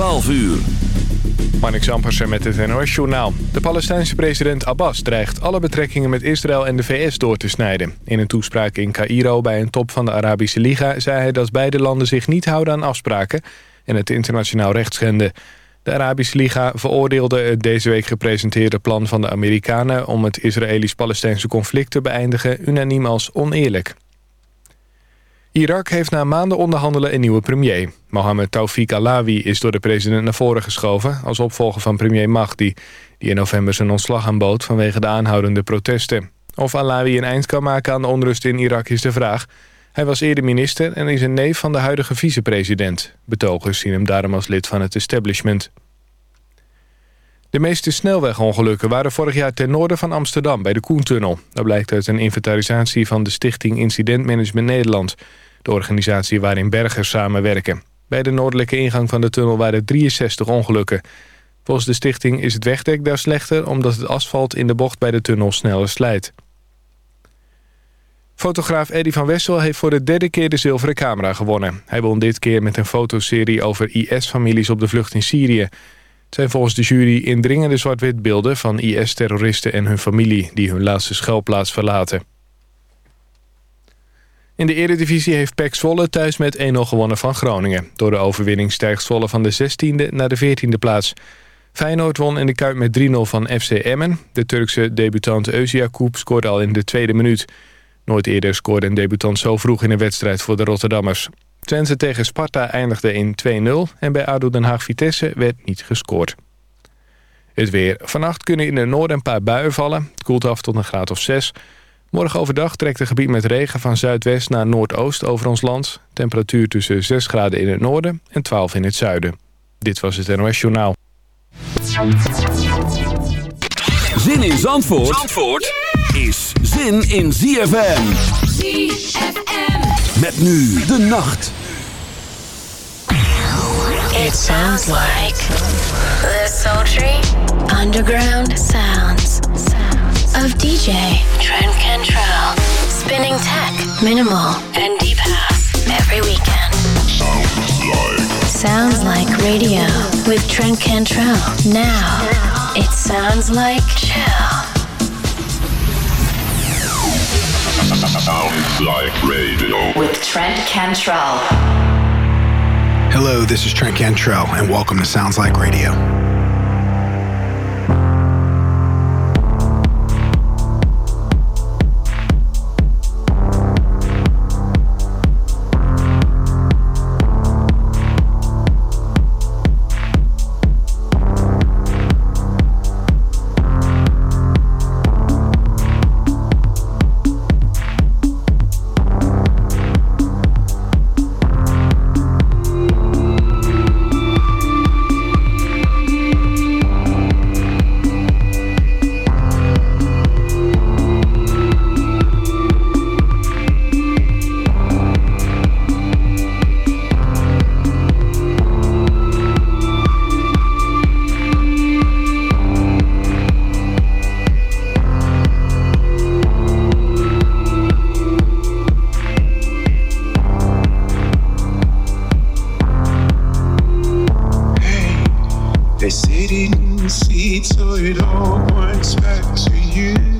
12 uur. Marnix Ampersen met het NOS-journaal. De Palestijnse president Abbas dreigt alle betrekkingen met Israël en de VS door te snijden. In een toespraak in Cairo bij een top van de Arabische Liga... zei hij dat beide landen zich niet houden aan afspraken... en het internationaal recht schenden. De Arabische Liga veroordeelde het deze week gepresenteerde plan van de Amerikanen... om het Israëlisch-Palestijnse conflict te beëindigen unaniem als oneerlijk. Irak heeft na maanden onderhandelen een nieuwe premier. Mohammed Tawfiq Alawi is door de president naar voren geschoven... als opvolger van premier Mahdi... die in november zijn ontslag aanbood vanwege de aanhoudende protesten. Of Alawi een eind kan maken aan de onrust in Irak is de vraag. Hij was eerder minister en is een neef van de huidige vicepresident. Betogers zien hem daarom als lid van het establishment. De meeste snelwegongelukken waren vorig jaar ten noorden van Amsterdam... bij de Koentunnel. Dat blijkt uit een inventarisatie van de Stichting Incident Management Nederland... de organisatie waarin bergers samenwerken. Bij de noordelijke ingang van de tunnel waren 63 ongelukken. Volgens de stichting is het wegdek daar slechter... omdat het asfalt in de bocht bij de tunnel sneller slijt. Fotograaf Eddie van Wessel heeft voor de derde keer de zilveren camera gewonnen. Hij won dit keer met een fotoserie over IS-families op de vlucht in Syrië. Het zijn volgens de jury indringende zwart-wit beelden van IS-terroristen en hun familie... die hun laatste schuilplaats verlaten. In de eredivisie heeft PEC Zwolle thuis met 1-0 gewonnen van Groningen. Door de overwinning stijgt Zwolle van de 16e naar de 14e plaats. Feyenoord won in de Kuip met 3-0 van FC Emmen. De Turkse debutant Eusia Koep scoorde al in de tweede minuut. Nooit eerder scoorde een debutant zo vroeg in een wedstrijd voor de Rotterdammers. Twente tegen Sparta eindigde in 2-0 en bij ADO Den Haag-Vitesse werd niet gescoord. Het weer. Vannacht kunnen in de noorden een paar buien vallen. Het koelt af tot een graad of 6. Morgen overdag trekt een gebied met regen van zuidwest naar noordoost over ons land. Temperatuur tussen 6 graden in het noorden en 12 in het zuiden. Dit was het NOS Journaal. Zin in Zandvoort, Zandvoort is zin in ZFM. ZFM. Met nu de nacht. It sounds like the sultry underground sounds of DJ Trent Cantrell spinning tech, minimal, and deep house every weekend. Sounds like Sounds like radio with Trent Cantrell. Now it sounds like chill. Sounds like radio. with Trent Cantrell. Hello, this is Trent Cantrell, and welcome to Sounds Like Radio. In seats so it all points back to you.